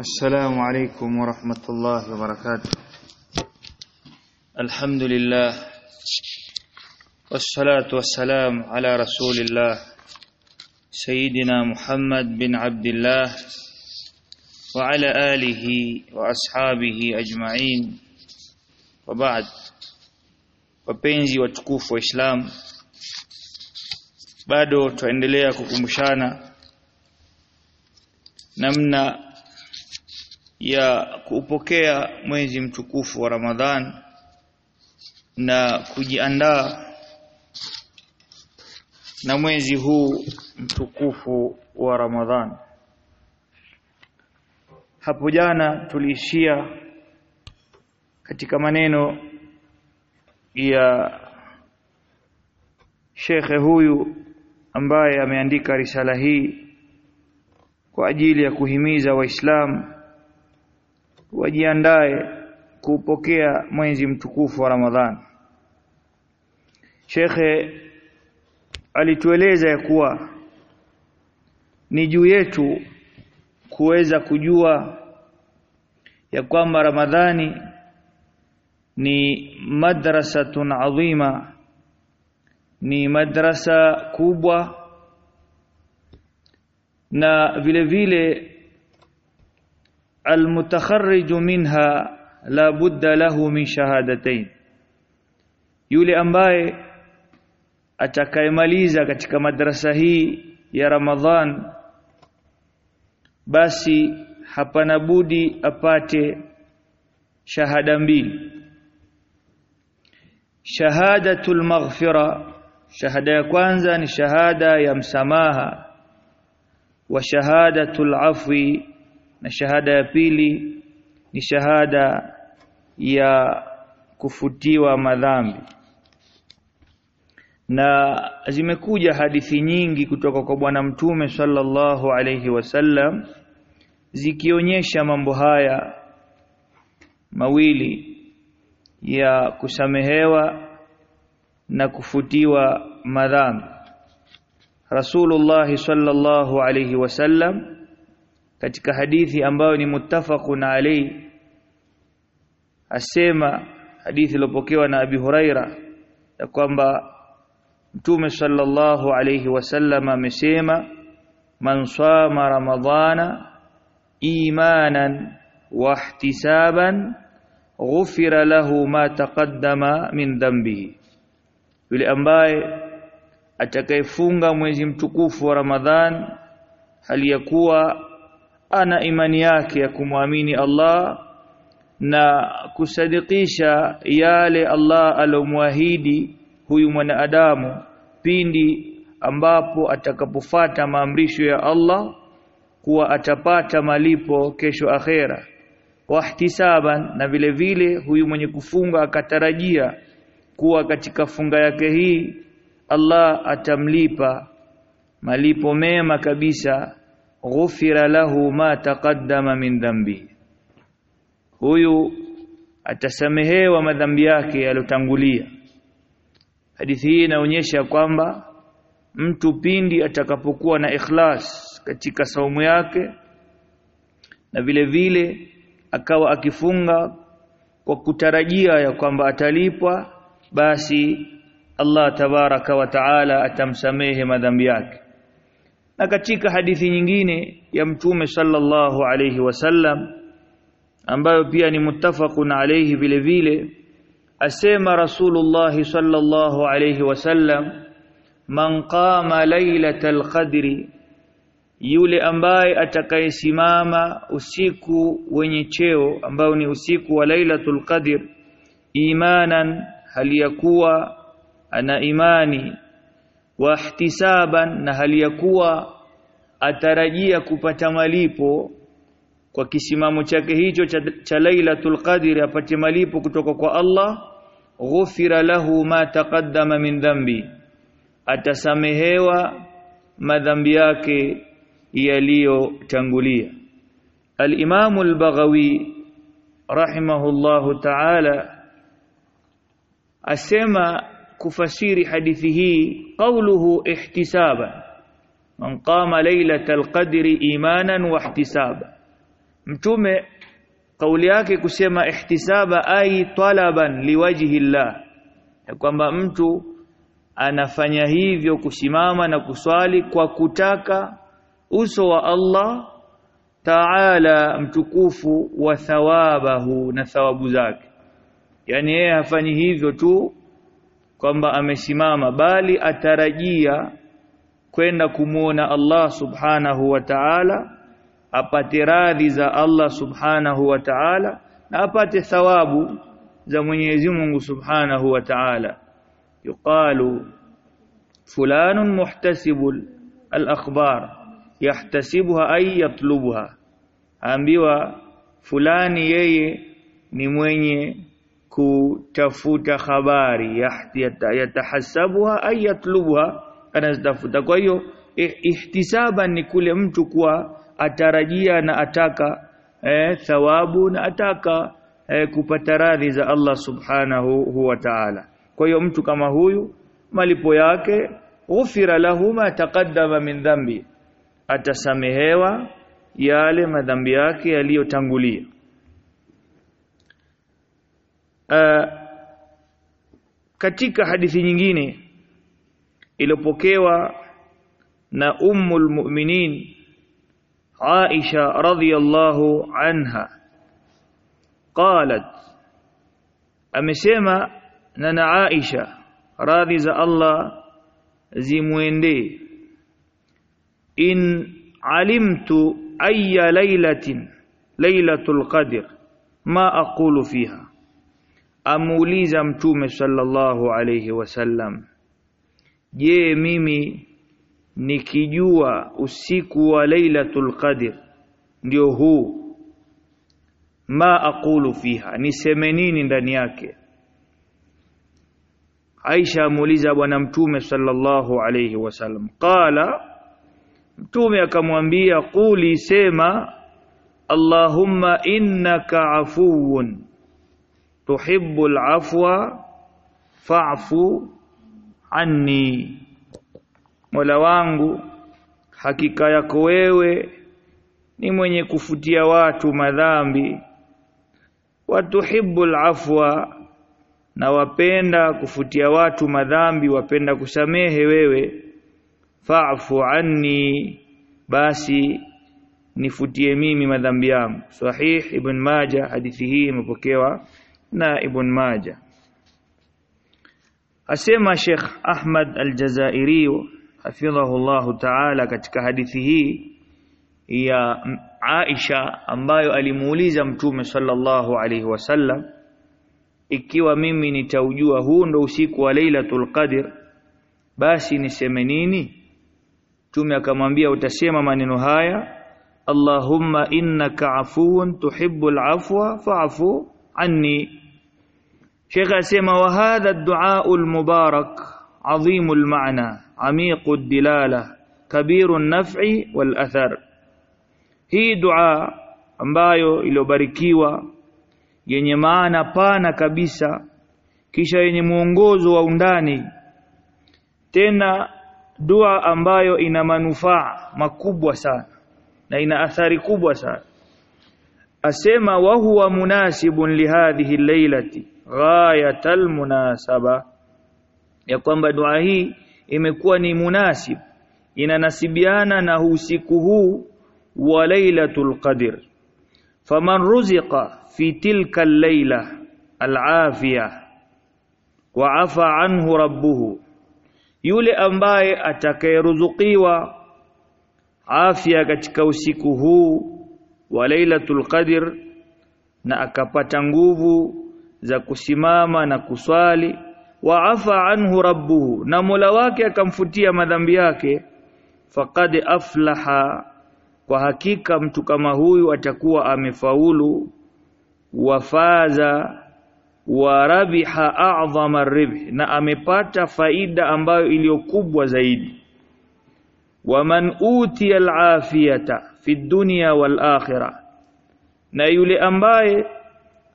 السلام عليكم ورحمة الله وبركاته. الحمد لله والصلاة والسلام على رسول الله سيدنا محمد بن عبد الله وعلى آله وأصحابه أجمعين. وبعد wapenzi watukufu wa Islam bado tuendelea kukumbushana namna ya kupokea mwezi mtukufu wa Ramadhan na kujiandaa na mwezi huu mtukufu wa Ramadhan. Hapo jana tuliishia katika maneno ya shekhe huyu ambaye ameandika risala hii kwa ajili ya kuhimiza waislamu wajiandae kupokea mwezi mtukufu wa Ramadhani Shekhe alitueleza ya kuwa ni juu yetu kuweza kujua ya kwamba Ramadhani ni madrasatun adhima ni madrasa kubwa na vile vile almutakharriju minha la budda lahu min shahadatain. Yule ambaye atakayemaliza katika madrasa hii ya Ramadhan basi hapana budi apate shahada mbili. Shahadatul maghfira shahada ya kwanza ni shahada ya msamaha wa shahadatul afwi na shahada ya pili ni shahada ya kufutiwa madhambi. Na zimekuja hadithi nyingi kutoka kwa bwana mtume sallallahu alayhi wasallam zikionyesha mambo haya mawili ya kusamehewa na kufutiwa madhambi. Rasulullah sallallahu alayhi wasallam katika hadithi ambayo ni muttafaqun alayhi asema hadithi iliyopokewa na Abi Huraira ya kwamba Mtume sallallahu alayhi wasallam amesema man sama ramadhana imanan wa ihtisaban ghufira lahu ma taqaddama min dhanbihi. Yule ambaye atakayefunga mwezi mtukufu wa Ramadhan hali ya kuwa ana imani yake ya kumwamini Allah na kusadikisha yale Allah alomwahidi huyu mwanadamu pindi ambapo atakapofata maamrisho ya Allah kuwa atapata malipo kesho akhera. Wahtisaban na vile vile huyu mwenye kufunga akatarajia kuwa katika funga yake hii Allah atamlipa malipo mema kabisa ghufira lahu ma taqaddama min dhambi. Huyu atasamehewa madhambi yake yalotangulia hadithi hii inaonyesha kwamba mtu pindi atakapokuwa na ikhlas katika saumu yake na vile vile akawa akifunga kwa kutarajia ya kwamba atalipwa basi Allah tabaraka wa taala atamsamehe madhambi yake na katika hadithi nyingine ya mtume sallallahu alayhi wasallam ambayo pia ni muttafaqun alayhi vile vile asema rasulullah sallallahu alayhi wasallam man qama lailatal qadri yule ambaye atakayesimama usiku wenye cheo ambao ni usiku wa lailatul qadr imanan hali yakuwa ana imani wa ihtisaban na hali ya kuwa atarajia kupata malipo kwa kisimamo chake hicho cha, cha Lailatul Qadr apate malipo kutoka kwa Allah ghufira lahu ma taqaddama min dhambi. Atasamehewa madhambi yake yaliyotangulia. Al-Imam Al-Baghawi rahimahullahu ta'ala asema kufasiri hadithi hii qawluhu ihtisaba man qama lailatal qadri imanan wa ihtisaba mtume kauli yake kusema ihtisaba ai talaban liwajhi llah ya kwamba mtu anafanya hivyo kusimama na kuswali kwa kutaka uso wa Allah Taala mtukufu wa thawabahu na thawabu zake. Yani yeye hafanyi hivyo tu kwamba amesimama bali atarajia kwenda kumwona Allah subhanahu wa ta'ala apate radhi za Allah subhanahu wa ta'ala na apate thawabu za Mwenyezi Mungu subhanahu wa ta'ala. Yuqalu fulanun muhtasibul al-akhbar yahtasibuha ay yatlubuha. Ambiwa fulani yeye ni mwenye kutafuta habari yatahasabuha ay yatlubuha anazitafuta kwa hiyo ihtisaba ni kule mtu kuwa atarajia na ataka eh, thawabu na ataka eh, kupata radhi za Allah subhanahu wa ta'ala. Kwa hiyo mtu kama huyu malipo yake ghufira lahu ma taqaddama min dhambi. Atasamehewa yale madhambi yake yaliyotangulia. Uh, katika hadithi nyingine iliyopokewa na ummul mu'minin Aisha radhiyallahu anha qalat amesema na Aisha radhi za Allah zimwendee in alimtu ayya laylatin laylatul qadr ma aqulu fiha amuuliza mtume sallallahu alayhi wasallam je mimi nikijua usiku wa lailatul qadr ndio huu ma aqulu fiha niseme nini ndani yake? Aisha amuuliza bwana mtume sallallahu alayhi wasallam qala mtume akamwambia quli sema Allahumma innaka afuwun tuhibbul afwa fa'fu anni Mola wangu hakika yako wewe ni mwenye kufutia watu madhambi. Watuhibbul afwa na wapenda kufutia watu madhambi wapenda kusamehe wewe. Fa'fu anni basi nifutie mimi madhambi yangu. Sahih ibn majah hadithi hii imepokewa na ibn majah asema Sheikh Ahmad Al-Jazairi hafidhahu Allahu Ta'ala katika hadithi hii ya Aisha ambayo alimuuliza Mtume sallallahu alaihi wasallam ikiwa mimi nitaujua huu ndo usiku wa Lailatul Qadr basi niseme nini? Mtume akamwambia utasema maneno haya Allahumma innaka afuwun tuhibbul afwa fa'fu anni Sheikh asema wa hadha ad-du'a al-mubarak 'azim al-ma'na 'amiq ad-dilala kabir an-naf'i wal-athar. Hii dua ambayo iliyobarikiwa yenye maana pana kabisa kisha yenye mwongozo wa undani tena dua ambayo ina manufaa makubwa sana na ina athari kubwa sana. Asema wa huwa munasibun lihadhihi lailati ghayatal munasaba. Ya kwamba dua hii imekuwa ni munasib inanasibiana na usiku huu wa lailatul qadr. Faman ruziqa fi tilka al-laila al-afiya wa afa anhu rabbuhu yule ambaye atakayeruzukiwa afya katika usiku huu wa lailatul qadr na akapata nguvu za kusimama na kuswali wa afa anhu rabbuhu na Mola wake akamfutia madhambi yake faqad aflaha kwa hakika mtu kama huyu atakuwa amefaulu. Wafaza wa rabiha a'zama ribh na amepata faida ambayo iliyokubwa zaidi. Waman utiya alafiyata fi dunya wal akhirah na yule ambaye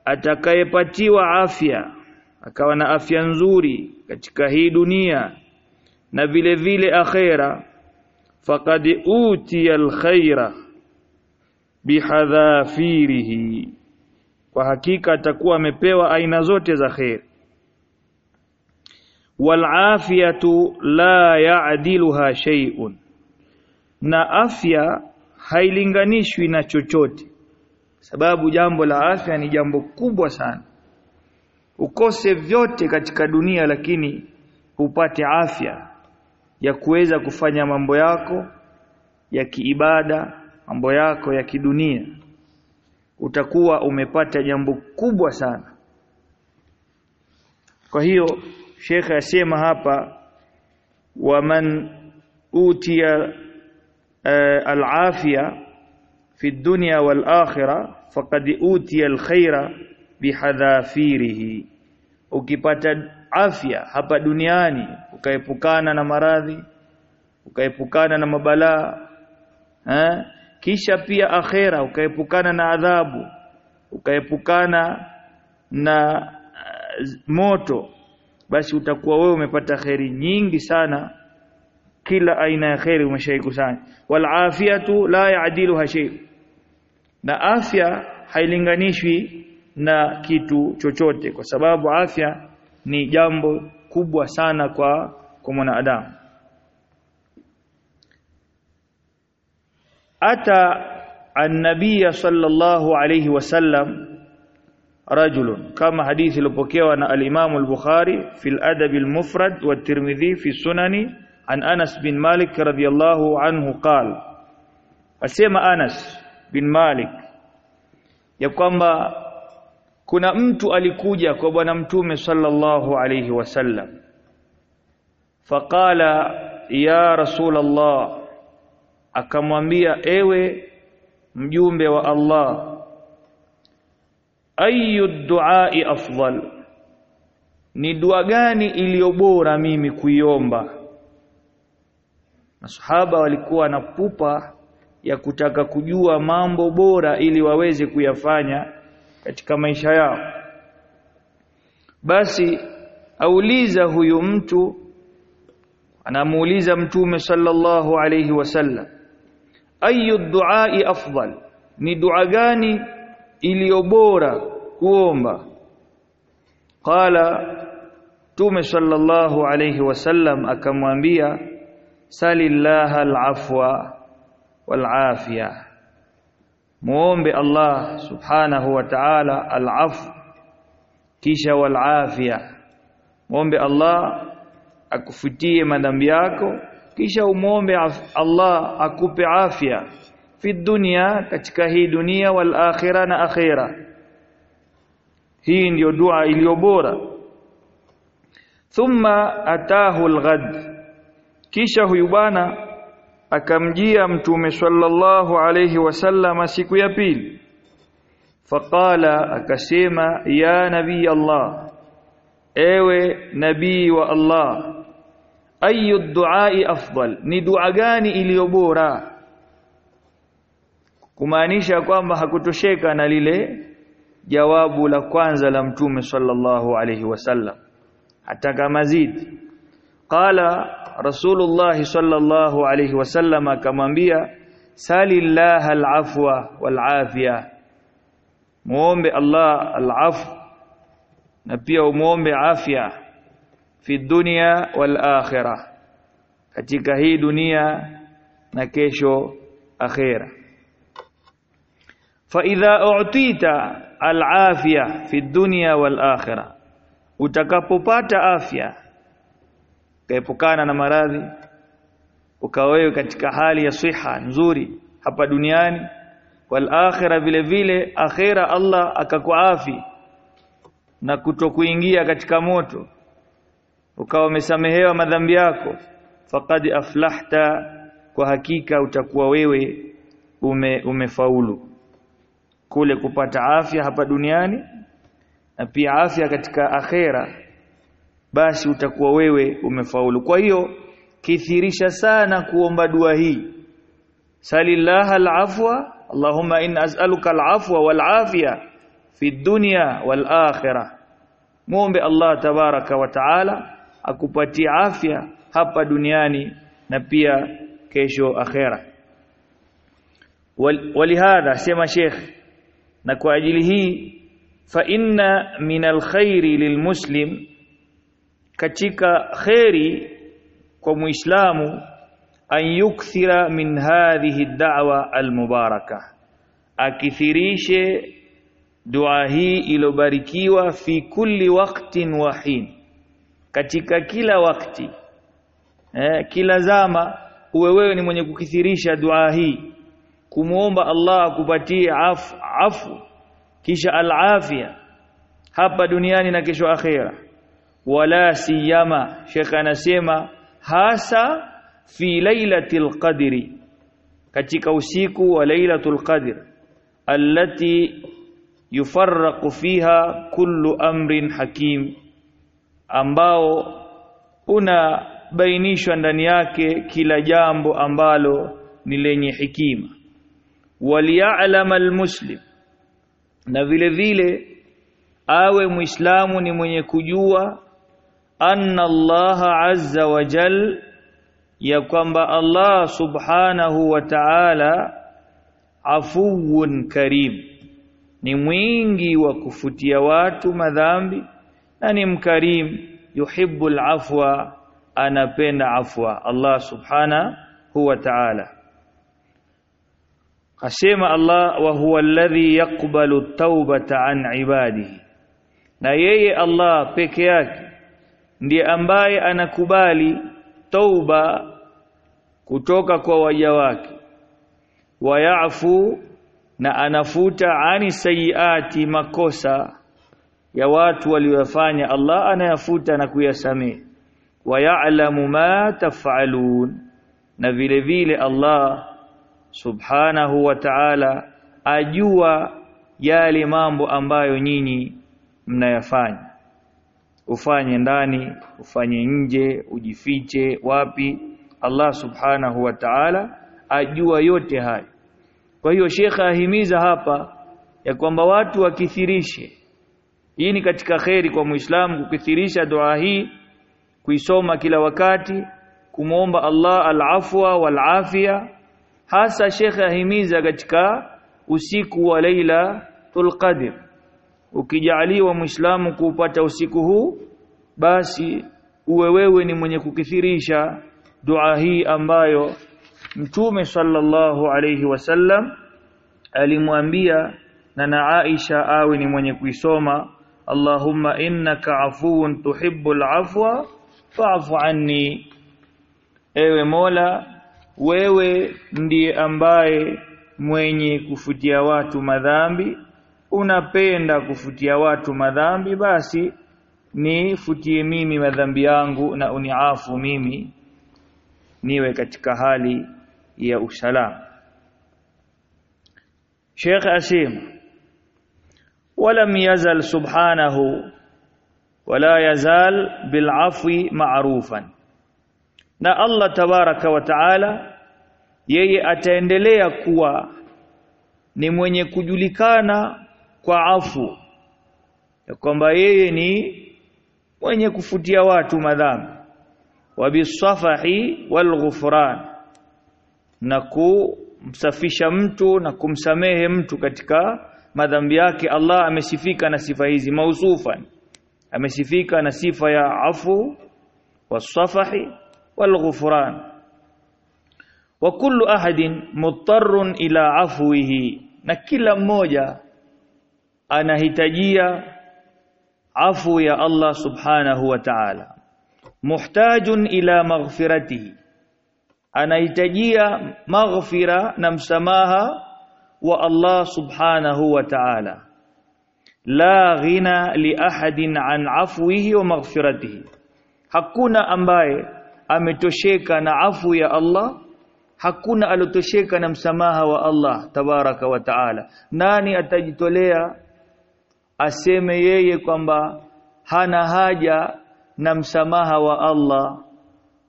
atakayepatiwa afya akawa na afya nzuri katika hii dunia na vile vile akhera faqad utiya alkhaira bihadhafirihi kwa hakika atakuwa amepewa aina zote za khair. Walafiyatu la yaadiluha shay'un na afya hailinganishwi na chochote sababu jambo la afya ni jambo kubwa sana. Ukose vyote katika dunia lakini upate afya ya kuweza kufanya mambo yako ya kiibada mambo yako ya kidunia. Utakuwa umepata jambo kubwa sana. Kwa hiyo shekhe asema hapa waman utiya uh, al-afia fi dunya wal akhirah faqad utiya al-khaira bihadhafirihi ukipata afya hapa duniani ukaepukana na maradhi ukaepukana na mabalaa eh kisha pia akhera ukaepukana na adhabu ukaepukana na uh, moto basi utakuwa wewe umepata kheri nyingi sana. Kila aina ya kheri umeshaikusanya wal afiyatu la yaadiluha shay na afya hailinganishwi na kitu chochote kwa sababu afya ni jambo kubwa sana kwa kwa mwanadamu. Ata an-nabiy sallallahu alayhi wasallam rajulun kama hadithi iliyopokewa na al-Imam al-Bukhari fi al-Adab al-Mufrad wa at-Tirmidhi fi sunani an Anas bin Malik radiyallahu anhu qala asema Anas bin Malik ya kwamba kuna mtu alikuja kwa bwana mtume sallallahu alayhi wasallam faqala ya rasulullah akamwambia ewe mjumbe wa Allah ayu duai afdal ni dua gani iliyo bora mimi kuiomba? Masahaba walikuwa na pupa ya kutaka kujua mambo bora ili waweze kuyafanya katika maisha yao. Basi auliza huyu mtu anamuuliza mtume sallallahu alayhi wasallam ayu duai afdal? Ni dua gani iliyo bora kuomba? Qala tume sallallahu alayhi wasallam akamwambia salillaha alafwa walafiya muombe Allah subhanahu wa ta'ala alafu kisha walafia. Muombe Allah akufutie madhambi yako kisha umuombe Allah akupe afya fi dunya katika hii dunia wal akhirah na akhira. Hii ndiyo dua iliyo bora. Thumma atahu alghad kisha huyu bwana akamjia mtume sallallahu alayhi wasallam siku ya pili. Faqala akasema ya nabii Allah ewe nabii wa Allah ayu duai afdal ni dua gani iliyo bora? Kumaanisha kwamba hakutosheka na lile jawabu la kwanza la mtume sallallahu alayhi wasallam ataka mazidi qala rasulullah sallallahu alayhi wasallam akamwambia salillaha alafwa walafiya muombe Allah alafu na pia umuombe afya fi dunya wal akhirah katika hii dunia na kesho akhira fa idha u'tita al afya fi dunya wal akhirah utakapopata afya kaepukana na maradhi ukawewe katika hali ya siha nzuri hapa duniani. Wal akhirah vile vile akhira Allah akakuafi na kutokuingia katika moto. Ukawa umesamehewa madhambi yako. Faqad aflahta kwa hakika utakuwa wewe ume, umefaulu. Kule kupata afya hapa duniani na pia afya katika akhera basi utakuwa wewe umefaulu. Kwa hiyo kithirisha sana kuomba dua hii. Salillaha alafwa allahumma in as'aluka alafwa wal afiya fi dunya wal akhirah muombe Allah tabaraka wa taala akupatie afya hapa duniani na pia kesho akhera. Walihadha sema sheikh na kwa ajili hii fa inna min alkhairi lilmuslim katika kheri kwa muislamu an yukthira min hadhihi da'wa almubaraka akithirishe dua hii ilobarikiwa fi kulli waqtin wa hin katika kila wakati eh, kila zama uwe wewe ni mwenye kukithirisha dua hii kumuomba Allah akupatie afu, afu kisha alafia hapa duniani na kesho akhera wala siyama. Sheikh anasema hasa fi lailatul qadri katika usiku wa lailatul qadr allati yufarraqu fiha kullu amrin hakim ambao unabainishwa ndani yake kila jambo ambalo ni lenye hikima waliya'lama almuslim na vile vile awe muislamu ni mwenye kujua anna Allah azza wa jal ya kwamba Allah subhanahu wa ta'ala afuwun karim ni mwingi wa kufutia watu madhambi na ni mkarim yuhibbul afwa anapenda afwa Allah subhanahu wa ta'ala. Asema Allah wa huwa alladhi yaqbalu at-taubata an ibadihi na yeye Allah peke yake ndiye ambaye anakubali tauba kutoka kwa waja wake. Wayafu na anafuta ani sayiati makosa ya watu waliyofanya Allah anayafuta na kuyasamehe. Wayaalamu ma tafalun na vile vile Allah subhanahu wa ta'ala ajua yale mambo ambayo nyinyi mnayafanya ufanye ndani ufanye nje ujifiche wapi? Allah subhanahu wa ta'ala ajua yote hayo. Kwa hiyo shekha ahimiza hapa ya kwamba watu wakithirishe. Hii ni katika kheri kwa muislamu kukithirisha dua hii kuisoma kila wakati kumwomba Allah al-afwa wal-afia. Hasa shekha ahimiza katika usiku wa Lailatul Qadr ukijaliwa muislamu kuupata usiku huu basi uwe wewe ni mwenye kukithirisha dua hii ambayo mtume sallallahu alayhi wasallam alimwambia na na Aisha awe ni mwenye kuisoma Allahumma innaka afuwun tuhibbul afwa fa'fu anni. Ewe Mola wewe ndiye ambaye mwenye kufutia watu madhambi unapenda kufutia watu madhambi basi nifutie mimi madhambi yangu na uniafu mimi niwe katika hali ya usalama Sheikh asema ولم يزل سبحانه ولا يزال بالعفو معروفا na Allah tabaraka wa taala yeye ataendelea kuwa ni mwenye kujulikana kwa afu ya kwamba yeye ni mwenye kufutia watu madhambi. Wa bisafahi walghufran na kumsafisha mtu na kumsamehe mtu katika madhambi yake. Allah amesifika na sifa hizi mausufan. Amesifika na sifa ya afu wasafahi walghufran wa kullu ahadin muttarun ila afwihi na kila mmoja anahitajia afu ya Allah subhanahu wa ta'ala. Muhtajun ila maghfiratihi. Anahitajia maghfira na msamaha wa Allah subhanahu wa ta'ala. La ghina li ahadin an afwihi wa maghfiratihi. Hakuna ambaye ametosheka na afu ya Allah hakuna alotosheka na msamaha wa Allah tabaraka wa taala. Nani atajitolea aseme yeye kwamba hana haja na msamaha wa Allah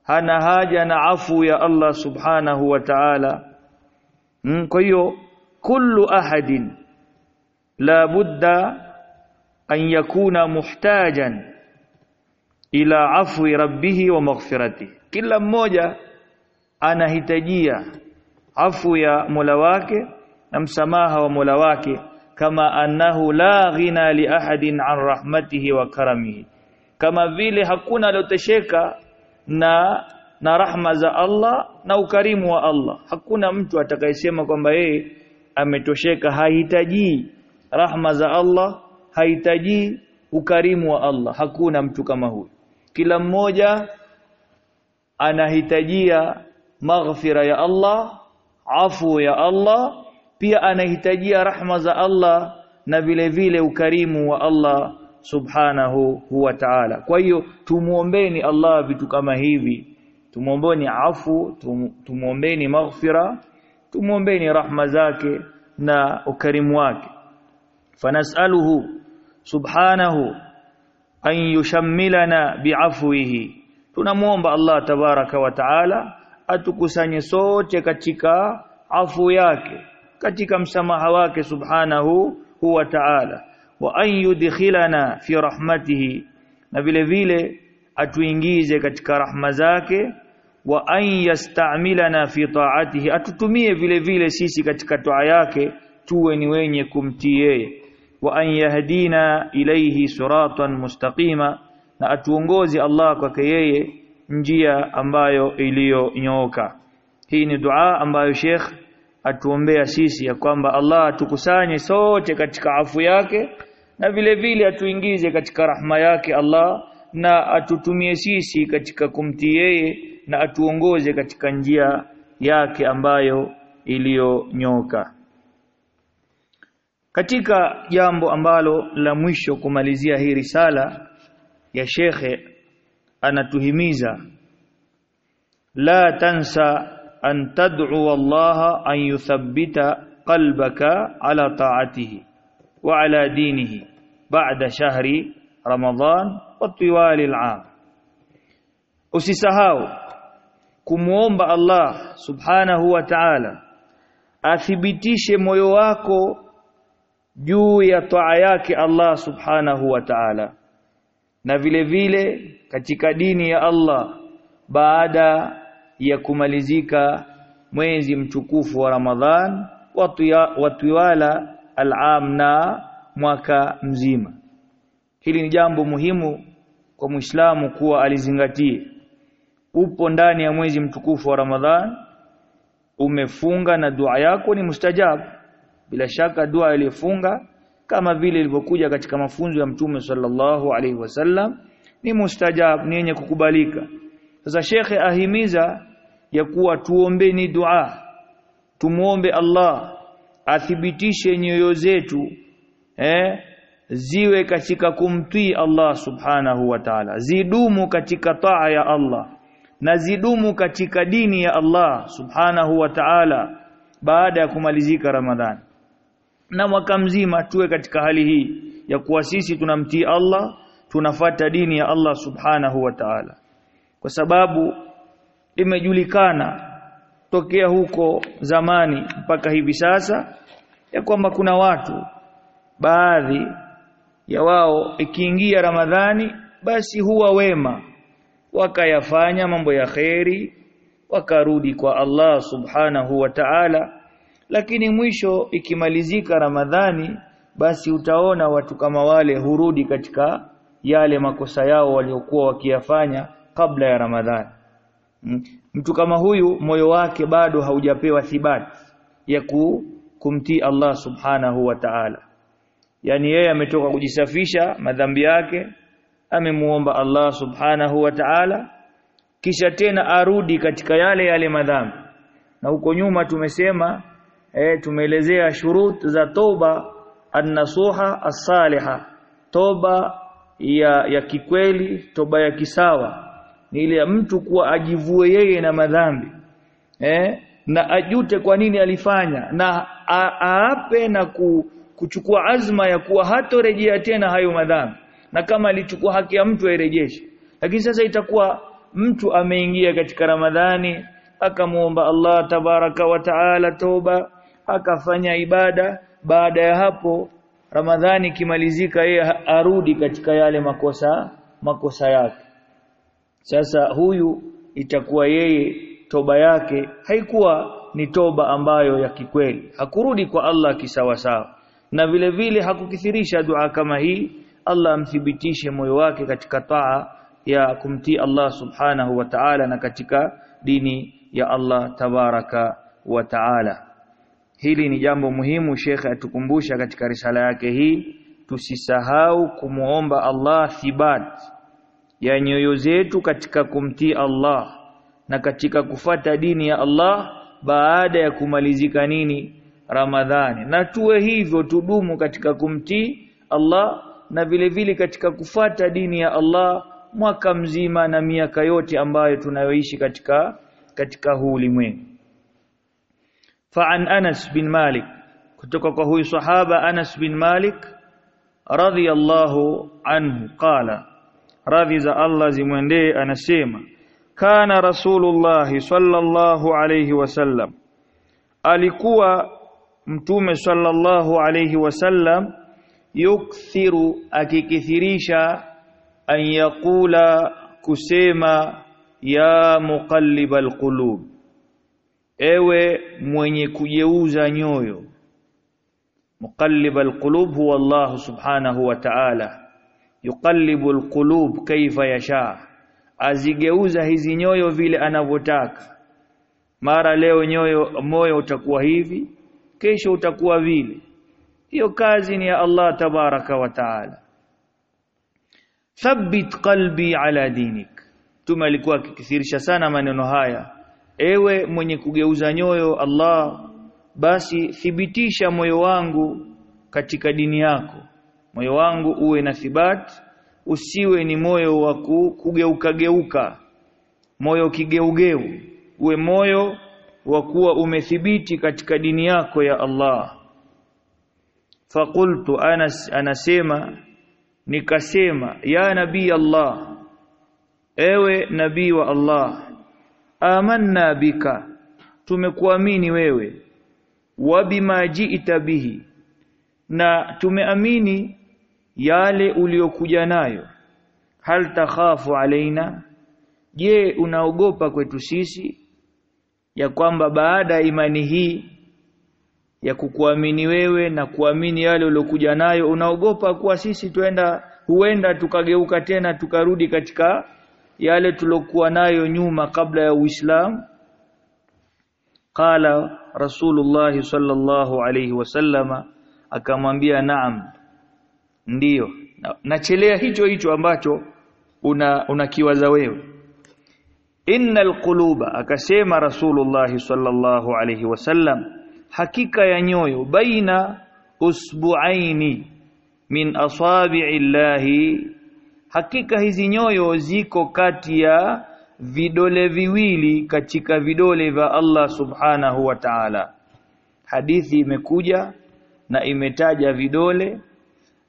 hana haja na afu ya Allah subhanahu wa ta'ala. Mm, kwa hiyo kullu ahadin la budda an yakuna muhtajan ila afwi rabbih wa maghfirati. Kila mmoja anahitajia afu ya Mola wake na msamaha wa Mola wake kama annahu la ghina li ahadin an rahmatihi wa karamihi. Kama vile hakuna aliyotesheka na na rahma za Allah na ukarimu wa Allah. Hakuna mtu atakayesema kwamba yeye ametosheka hahitaji rahma za Allah hahitaji ukarimu wa Allah. Hakuna mtu kama huyo kila mmoja anahitajia maghfira ya Allah afu ya Allah pia anahitajia rahma za Allah na vile vile ukarimu wa Allah subhanahu wa ta'ala. Kwa hiyo tumuombeni Allah vitu kama hivi. Tumuombeni afu tumuombeni maghfira tumuombeni rahma zake na ukarimu wake. Fanasaluhu subhanahu an yushammilana bi'afwihi. Tunamuomba Allah tabaraka wa taala atukusanye sote katika afu yake katika msamaha wake subhanahu huwa ta'ala. Wa an yudkhilana fi rahmatihi na vile vile atuingize katika rahma zake. Wa an yastamilana fi ta'atihi atutumie vile vile sisi katika toa yake tuwe ni wenye kumtii yeye. Wa an yahdina ilayhi siratan mustaqima na atuongoze Allah kwake yeye njia ambayo iliyonyooka. Hii ni dua ambayo Sheikh atuombea sisi ya kwamba Allah atukusanye sote katika afu yake na vile vile atuingize katika rahma yake Allah na atutumie sisi katika kumtii yeye na atuongoze katika njia yake ambayo iliyonyoka katika jambo ambalo la mwisho kumalizia hii risala ya shekhe anatuhimiza la tansa an tad'u Allah an yuthabbita qalbaka ala ta'atihi wa ala dinihi ba'da shahri Ramadhan wa tiwali al'am. Usisahau kumuomba Allah subhanahu wa ta'ala athibitishe moyo wako juu ya toa yake Allah subhanahu wa ta'ala. Na vile vile katika dini ya Allah baada ya kumalizika mwezi mtukufu wa Ramadhan wa tiwala al'am na mwaka mzima. Hili ni jambo muhimu kwa Muislamu kuwa alizingatie. Upo ndani ya mwezi mtukufu wa Ramadhan umefunga na dua yako ni mustajabu bila shaka dua iliyofunga kama vile ilivyokuja katika mafunzo ya Mtume sallallahu alaihi wasallam ni mustajab ni yenye kukubalika. Sasa shekhe ahimiza ya kuwa tuombeni dua tumuombe Allah athibitishe nyoyo zetu eh ziwe katika kumtii Allah subhanahu wa ta'ala zidumu katika taa ya Allah na zidumu katika dini ya Allah subhanahu wa ta'ala baada ya kumalizika Ramadhani na mwaka mzima tuwe katika hali hii ya kuwa sisi tunamtii Allah tunafata dini ya Allah subhanahu wa ta'ala. Kwa sababu imejulikana tokea huko zamani mpaka hivi sasa ya kwamba kuna watu baadhi ya wao ikiingia Ramadhani basi huwa wema wakayafanya mambo ya kheri wakarudi kwa Allah subhanahu wa ta'ala. Lakini mwisho ikimalizika Ramadhani basi utaona watu kama wale hurudi katika yale makosa yao waliokuwa wakiyafanya kabla ya Ramadhani mtu kama huyu moyo wake bado haujapewa thibati ya kumtii Allah subhanahu wa ta'ala. Yani yeye ametoka kujisafisha madhambi yake amemuomba Allah subhanahu wa ta'ala kisha tena arudi katika yale yale madhambi. Na huko nyuma tumesema e, tumeelezea shurut za toba an-nasuha as-saliha toba ya ya kikweli toba ya kisawa ni ile ya mtu kuwa ajivue yeye na madhambi. Eh? Na ajute kwa nini alifanya. Na aape na ku, kuchukua azma ya kuwa hatorejea tena hayo madhambi. Na kama alichukua haki ya mtu airejeshe. Lakini sasa itakuwa mtu ameingia katika Ramadhani akamuomba Allah tabaraka wa taala toba akafanya ibada. Baada ya hapo Ramadhani kimalizika yeye arudi katika yale makosa makosa yake sasa huyu itakuwa yeye toba yake haikuwa ni toba ambayo ya kikweli. Hakurudi kwa Allah kisawasawa na vile vile hakukithirisha dua kama hii Allah amthibitishe moyo wake katika taa ya kumtii Allah subhanahu wa ta'ala na katika dini ya Allah tabaraka wa ta'ala. Hili ni jambo muhimu shekhe atukumbusha katika risala yake hii. Tusisahau kumuomba Allah thibat ya nyoyo zetu katika kumtii Allah na katika kufata dini ya Allah baada ya kumalizika nini? Ramadhani. Na tuwe hivyo tudumu katika kumtii Allah na vile vile katika kufata dini ya Allah mwaka mzima na miaka yote ambayo tunayoishi katika katika huu ulimwengu. Fa an Anas bin Malik kutoka kwa huyu sahaba Anas bin Malik radhiyallahu anhu qala radhi za Allah zimwendee anasema kana rasulullah sallallahu alayhi wasallam alikuwa mtume sallallahu alayhi wasallam yukthiru akikithirisha an yaqula kusema ya muqallibal qulub ewe mwenye kujeuza nyoyo. Muqallib alqulub huwa Allah subhanahu wa ta'ala yuqallibu alqulub kaifa yasha. Azigeuza hizi nyoyo vile anavyotaka. Mara leo nyoyo moyo utakuwa hivi kesho utakuwa vile. Hiyo kazi ni ya Allah tabaraka wa ta'ala. Thabbit qalbi ala dinik. Mtume alikuwa akikithirisha sana maneno haya. Ewe mwenye kugeuza nyoyo Allah basi thibitisha moyo wangu katika dini yako moyo wangu uwe na thibat usiwe ni moyo wa kugeuka geuka moyo kigeugeu uwe moyo wa kuwa umethibiti katika dini yako ya Allah. Faqultu anas anasema nikasema ya nabii Allah ewe nabii wa Allah amanna bika tumekuamini wewe wa bima jiita bihi na tumeamini yale uliyokuja nayo. Hal takhafu alaina je unaogopa kwetu sisi? Ya kwamba baada ya imani hii ya kukuamini wewe na kuamini yale uliokuja nayo unaogopa kuwa sisi tuenda huenda tukageuka tena tukarudi katika yale tulokuwa nayo nyuma kabla ya Uislamu? Qala Rasulullah sallallahu alayhi wasallama akamwambia naam ndiyo nachelea hicho hicho ambacho una unakiwaza wewe. Innal quluba akasema Rasulullah sallallahu alayhi wasallam hakika ya nyoyo baina usbu'aini min asabi'i llahi hakika hizi nyoyo ziko kati ya vidole viwili katika vidole vya Allah subhanahu wa ta'ala. Hadithi imekuja na imetaja vidole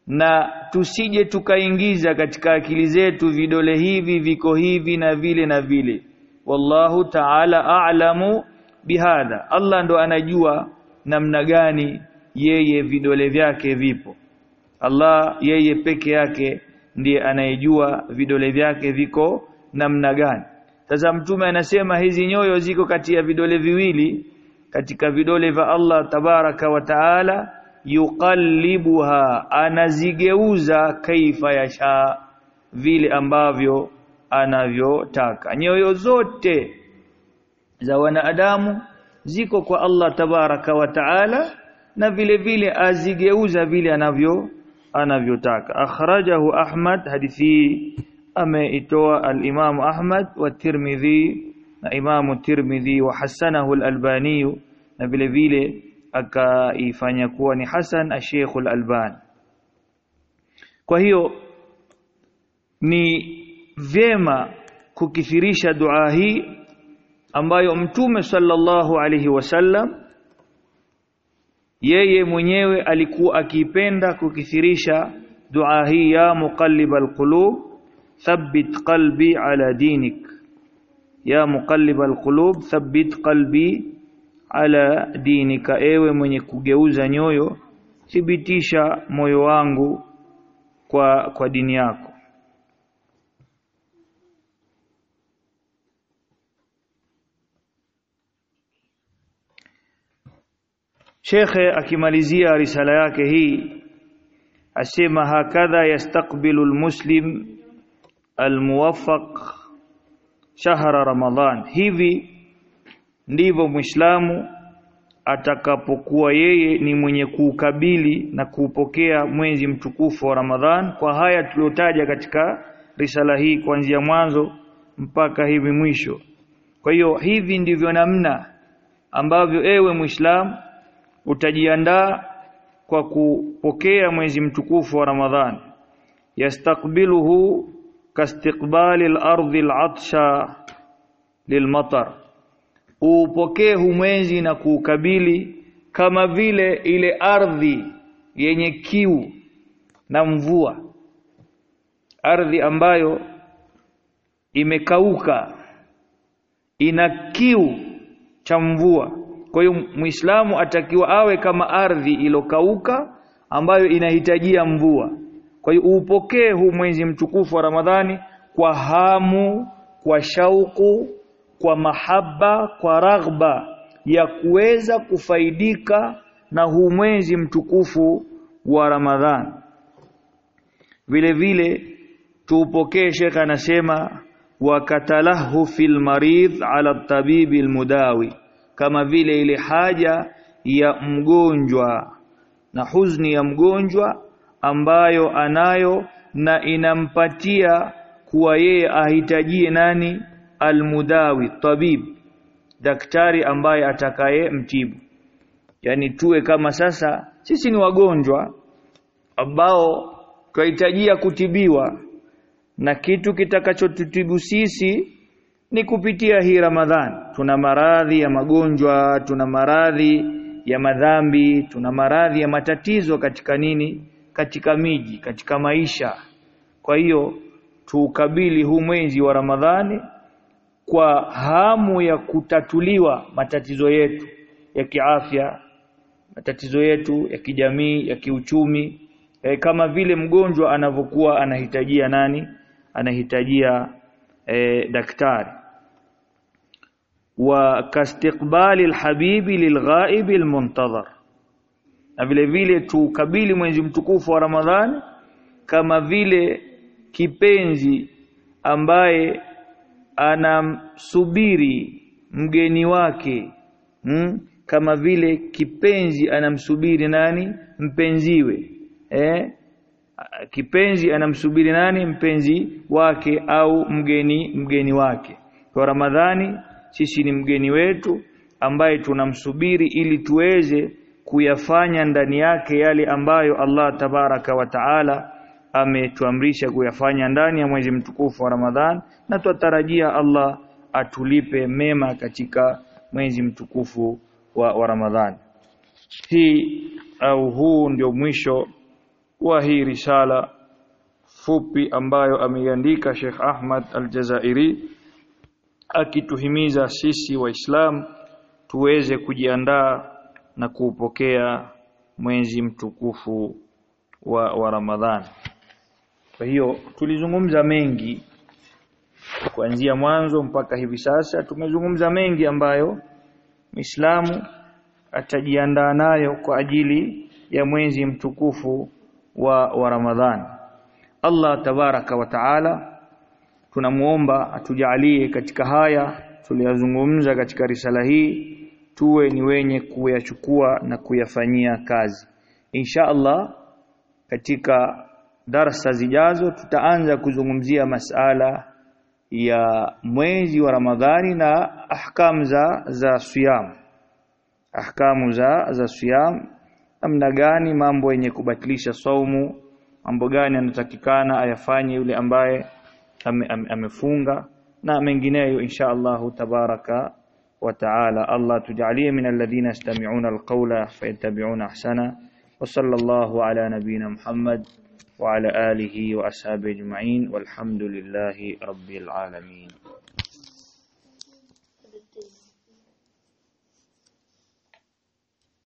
na tusije tukaingiza katika akili zetu vidole hivi viko hivi na vile na vile. Wallahu ta'ala a'lamu bihadha. Allah ndo anajua namna gani yeye vidole vyake vipo. Allah yeye peke yake ndiye anayejua vidole vyake viko namna gani. Sasa mtume anasema hizi nyoyo ziko kati ya vidole viwili katika vidole vya Allah tabaraka wa taala yuqallibuha anazigeuza kaifa yasha vile ambavyo anavyotaka. Nyoyo zote za wanadamu ziko kwa Allah tabaraka wa taala na vile vile azigeuza vile anavyo anavyotaka. Akhrajahu Ahmad hadithi ameitoa al-Imam Ahmad wa Tirmidhi na Imam Tirmidhi wa hasanahu al-Albani na vile vile akaifanya kuwa ni hasan Sheikh al-Albani kwa hiyo ni vyema kukithirisha dua hii ambayo mtume sallallahu alaihi wasallam yeye mwenyewe alikuwa akipenda kukithirisha dua hii ya muqallibal qulub thabbit qalbi ala dinik. Ya muqallibal qulub thabbit qalbi ala dinika ewe mwenye kugeuza nyoyo thibitisha moyo wangu kwa kwa dini yako. Shekhe akimalizia risala yake hii asema hakadha yastaqbilu almuslim almuwaffaq shahra ramadhan hivi ndivyo muislamu atakapokuwa yeye ni mwenye kuukabili na kuupokea mwezi mtukufu wa Ramadhan kwa haya tuliyotaja katika risala hii kuanzia mwanzo mpaka hivi mwisho. Kwa hiyo hivi ndivyo namna ambavyo ewe Muislam utajiandaa kwa kupokea mwezi mtukufu wa Ramadhan. Yastakbiluhu kastiqbali al-ardhi al-atsha lilmatar uupokee humwenzi na kuukabili kama vile ile ardhi yenye kiu na mvua. Ardhi ambayo imekauka ina kiu cha mvua. Kwa hiyo muislamu atakiwa awe kama ardhi ilokauka ambayo inahitajia mvua. Kwa hiyo uupokee huu mwezi mtukufu wa Ramadhani kwa hamu kwa shauku kwa mahaba kwa raghba ya kuweza kufaidika na huu mwezi mtukufu wa Ramadhan. Vile vile tuupokee Sheikh anasema wakatalahu fil marid ala tabibi almudawi kama vile ile haja ya mgonjwa na huzni ya mgonjwa ambayo anayo na inampatia kuwa yeye ahitajie nani almudawi tabib daktari ambaye atakaye mtibu. Yani tuwe kama sasa sisi ni wagonjwa ambao tunahitajia kutibiwa na kitu kitakachotutibu sisi ni kupitia hii Ramadhani tuna maradhi ya magonjwa tuna maradhi ya madhambi tuna maradhi ya matatizo katika nini? Katika miji katika maisha. Kwa hiyo tuukabili huu mwezi wa Ramadhani kwa hamu ya kutatuliwa matatizo yetu ya kiafya matatizo yetu ya kijamii ya kiuchumi e, kama vile mgonjwa anavyokuwa anahitajia nani? Anahitajia e, daktari. Wa kastiqbali alhabibi lilghaibi almuntadhar na vile vile tukabili mwezi mtukufu wa Ramadhani kama vile kipenzi ambaye anamsubiri mgeni wake hmm? kama vile kipenzi anamsubiri nani? Mpenziwe eh? Kipenzi anamsubiri nani? Mpenzi wake au mgeni mgeni wake. Kwa Ramadhani sisi ni mgeni wetu ambaye tunamsubiri ili tuweze kuyafanya ndani yake yale ambayo Allah tabaraka wa taala ametuamrisha kuyafanya ndani ya mwezi mtukufu wa Ramadhan na twatarajia Allah atulipe mema katika mwezi mtukufu wa, wa Ramadhan. Hii au huu ndio mwisho wa hii risala fupi ambayo ameiandika Sheikh Ahmad Al-Jazairi akituhimiza sisi waislam tuweze kujiandaa na kuupokea mwezi mtukufu wa, wa Ramadhani kwa hiyo tulizungumza mengi kuanzia mwanzo mpaka hivi sasa tumezungumza mengi ambayo Muislamu atajiandaa nayo kwa ajili ya mwezi mtukufu wa, wa Ramadhani. Allah tabaraka wa taala tunamuomba atujalie katika haya tuliyozungumza katika risala hii tuwe ni wenye kuyachukua na kuyafanyia kazi. Insha Allah katika darasa zijazo tutaanza kuzungumzia masala ya mwezi wa Ramadhani na ahkam za za siyam. Ahkamu za za siyam. Namna gani mambo yenye kubatilisha saumu mambo gani anatakikana ayafanye yule ambaye ame, am, amefunga na mengineyo insha Allahu tabaraka wa taala. Allah tujalie min alladhina yastami'una alqawla fayattabi'una ahsana. Wa sallallahu ala nabiyyina Muhammad وعلى آله وأصحابه أجمعين والحمد لله رب العالمين.